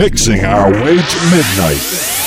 mixing our way to midnight.